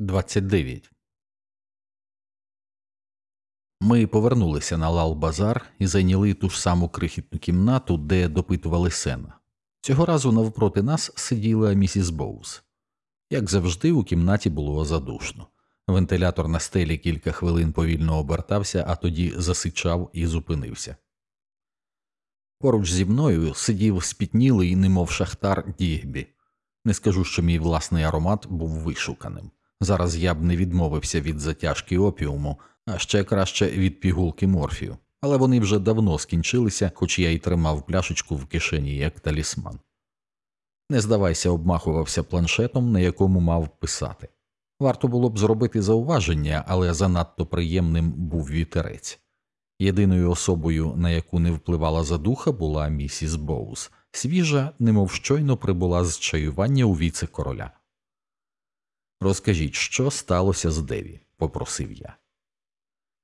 29. Ми повернулися на Лал-Базар і зайняли ту ж саму крихітну кімнату, де допитували сена. Цього разу навпроти нас сиділа місіс Боус. Як завжди, у кімнаті було задушно. Вентилятор на стелі кілька хвилин повільно обертався, а тоді засичав і зупинився. Поруч зі мною сидів спітнілий, немов шахтар Дігбі. Не скажу, що мій власний аромат був вишуканим. Зараз я б не відмовився від затяжки опіуму, а ще краще від пігулки морфію, але вони вже давно скінчилися, хоч я й тримав пляшечку в кишені як талісман. Не здавайся, обмахувався планшетом, на якому мав писати. Варто було б зробити зауваження, але занадто приємним був вітерець. Єдиною особою, на яку не впливала задуха, була місіс Боус, свіжа, немов щойно прибула з чаювання у віце короля. Розкажіть, що сталося з Деві? попросив я.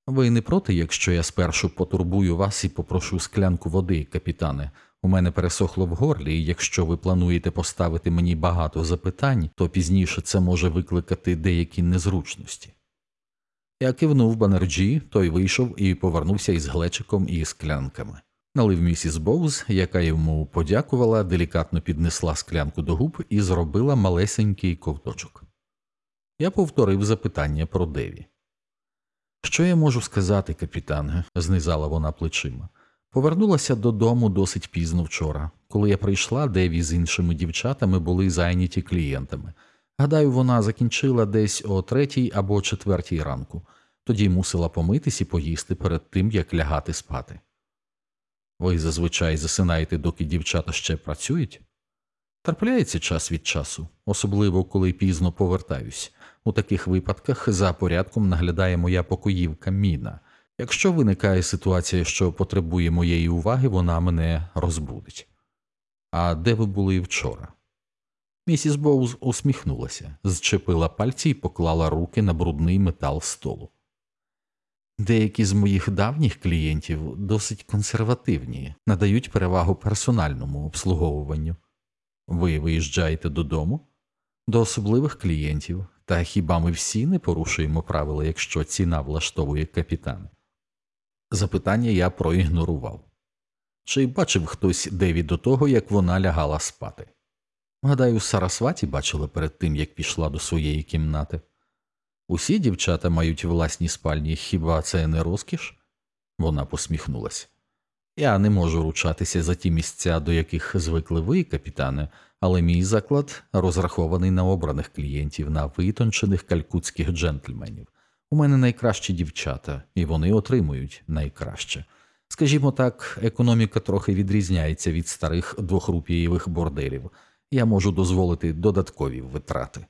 Ви не проти, якщо я спершу потурбую вас і попрошу склянку води, капітане. У мене пересохло в горлі, і якщо ви плануєте поставити мені багато запитань, то пізніше це може викликати деякі незручності. Я кивнув банерджі, той вийшов і повернувся із глечиком і склянками. Налив місіс Боуз, яка йому подякувала, делікатно піднесла склянку до губ і зробила малесенький ковточок. Я повторив запитання про Деві. Що я можу сказати, капітане? знизала вона плечима. Повернулася додому досить пізно вчора. Коли я прийшла, Деві з іншими дівчатами були зайняті клієнтами. Гадаю, вона закінчила десь о третій або четвертій ранку, тоді мусила помитись і поїсти перед тим, як лягати спати. Ви зазвичай засинаєте, доки дівчата ще працюють? Трапляється час від часу, особливо коли пізно повертаюсь. У таких випадках за порядком наглядає моя покоївка Міна. Якщо виникає ситуація, що потребує моєї уваги, вона мене розбудить. А де ви були вчора? Місіс Боуз усміхнулася, зчепила пальці і поклала руки на брудний метал столу. Деякі з моїх давніх клієнтів досить консервативні, надають перевагу персональному обслуговуванню. Ви виїжджаєте додому? До особливих клієнтів, та хіба ми всі не порушуємо правила, якщо ціна влаштовує капітан? Запитання я проігнорував. Чи бачив хтось Деві до того, як вона лягала спати? Гадаю, Сарасваті бачила перед тим, як пішла до своєї кімнати. Усі дівчата мають власні спальні, хіба це не розкіш? Вона посміхнулася. Я не можу ручатися за ті місця, до яких звикли ви, капітане, але мій заклад розрахований на обраних клієнтів, на витончених калькутських джентльменів. У мене найкращі дівчата, і вони отримують найкраще. Скажімо так, економіка трохи відрізняється від старих двохрупієвих борделів. Я можу дозволити додаткові витрати.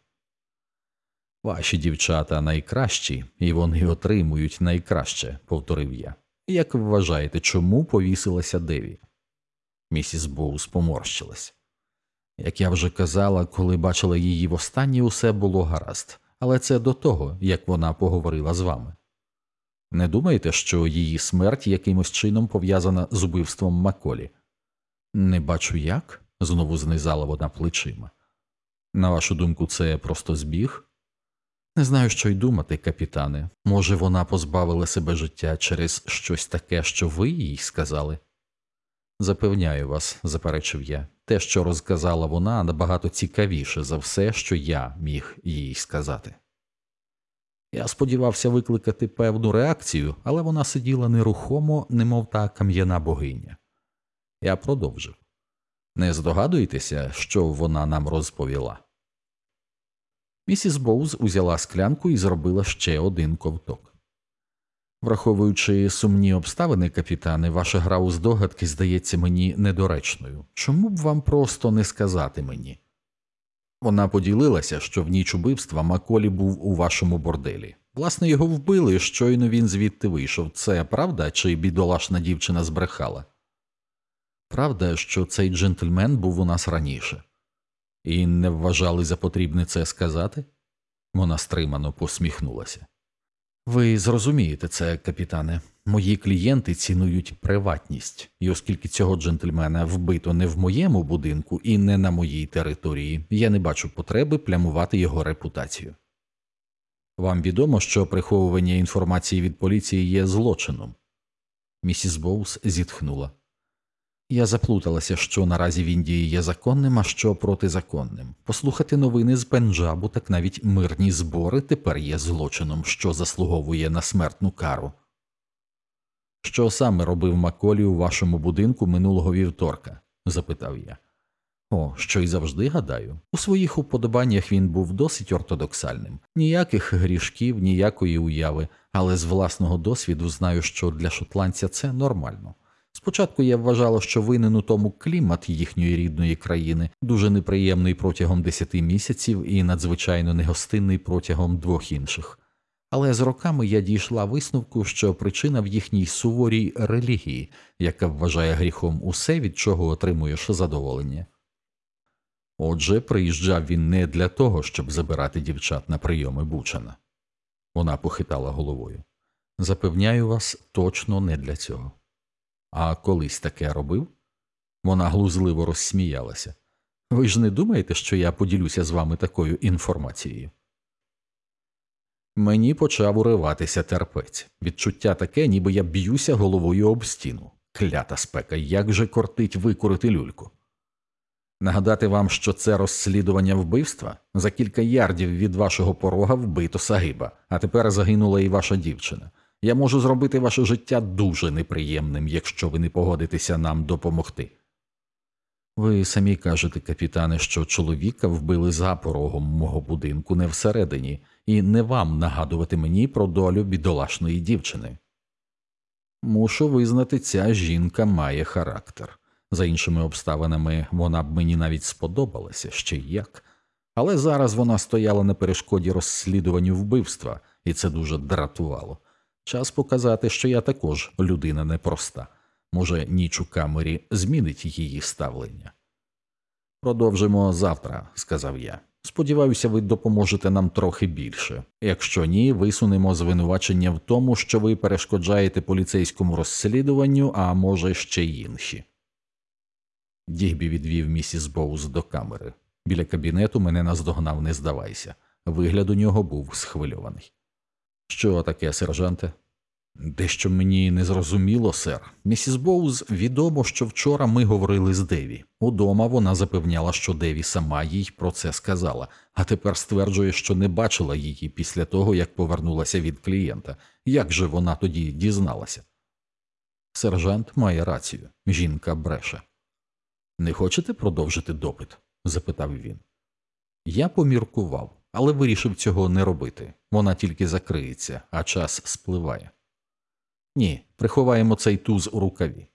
Ваші дівчата найкращі, і вони отримують найкраще, повторив я. Як ви вважаєте, чому повісилася Деві? Місіс Боус поморщилась. Як я вже казала, коли бачила її востаннє, усе було гаразд, але це до того, як вона поговорила з вами. Не думаєте, що її смерть якимось чином пов'язана з убивством Маколі? Не бачу як, знову знизала вона плечима. На вашу думку, це просто збіг? Не знаю, що й думати, капітане. Може, вона позбавила себе життя через щось таке, що ви їй сказали? Запевняю вас, заперечив я, те, що розказала вона, набагато цікавіше за все, що я міг їй сказати. Я сподівався викликати певну реакцію, але вона сиділа нерухомо, немов та кам'яна богиня. Я продовжив не здогадуєтеся, що вона нам розповіла? Місіс Боуз узяла склянку і зробила ще один ковток. Враховуючи сумні обставини, капітане, ваша гра у здогадки здається мені недоречною. Чому б вам просто не сказати мені? Вона поділилася, що в ніч убивства Маколі був у вашому борделі. Власне, його вбили, щойно він звідти вийшов. Це правда, чи бідолашна дівчина збрехала? Правда, що цей джентльмен був у нас раніше. І не вважали за потрібне це сказати? Вона стримано посміхнулася. Ви зрозумієте це, капітане. Мої клієнти цінують приватність, і оскільки цього джентльмена вбито не в моєму будинку і не на моїй території, я не бачу потреби плямувати його репутацію. Вам відомо, що приховування інформації від поліції є злочином. Місіс Боус зітхнула. Я заплуталася, що наразі в Індії є законним, а що протизаконним. Послухати новини з Пенджабу, так навіть мирні збори тепер є злочином, що заслуговує на смертну кару. Що саме робив Маколі у вашому будинку минулого вівторка? запитав я. О, що й завжди гадаю. У своїх уподобаннях він був досить ортодоксальним, ніяких грішків, ніякої уяви, але з власного досвіду знаю, що для шотландця це нормально. Спочатку я вважала, що винен у тому клімат їхньої рідної країни, дуже неприємний протягом десяти місяців і надзвичайно негостинний протягом двох інших. Але з роками я дійшла висновку, що причина в їхній суворій релігії, яка вважає гріхом усе, від чого отримуєш задоволення. Отже, приїжджав він не для того, щоб забирати дівчат на прийоми Бучана. Вона похитала головою. Запевняю вас, точно не для цього. А колись таке робив? Вона глузливо розсміялася. Ви ж не думаєте, що я поділюся з вами такою інформацією? Мені почав уриватися терпець. Відчуття таке, ніби я б'юся головою об стіну. Клята спека, як же кортить викурити люльку. Нагадати вам, що це розслідування вбивства? За кілька ярдів від вашого порога вбито Сагиба, а тепер загинула і ваша дівчина. Я можу зробити ваше життя дуже неприємним, якщо ви не погодитеся нам допомогти. Ви самі кажете, капітане, що чоловіка вбили за порогом мого будинку не всередині, і не вам нагадувати мені про долю бідолашної дівчини. Мушу визнати, ця жінка має характер. За іншими обставинами вона б мені навіть сподобалася ще як, але зараз вона стояла на перешкоді розслідуванню вбивства, і це дуже дратувало. Час показати, що я також людина непроста. Може, ніч у камері змінить її ставлення. Продовжимо завтра, сказав я. Сподіваюся, ви допоможете нам трохи більше. Якщо ні, висунемо звинувачення в тому, що ви перешкоджаєте поліцейському розслідуванню, а може ще й інші. Дігбі відвів місіс Боуз до камери. Біля кабінету мене наздогнав, не здавайся. Вигляд у нього був схвильований. Що таке, сержанте? Дещо мені не зрозуміло, сер. Місіс Боуз відомо, що вчора ми говорили з Деві. Удома вона запевняла, що Деві сама їй про це сказала, а тепер стверджує, що не бачила її після того, як повернулася від клієнта. Як же вона тоді дізналася? Сержант має рацію. Жінка бреше. Не хочете продовжити допит? запитав він. Я поміркував, але вирішив цього не робити. Вона тільки закриється, а час спливає. Ні, приховаємо цей туз у рукаві.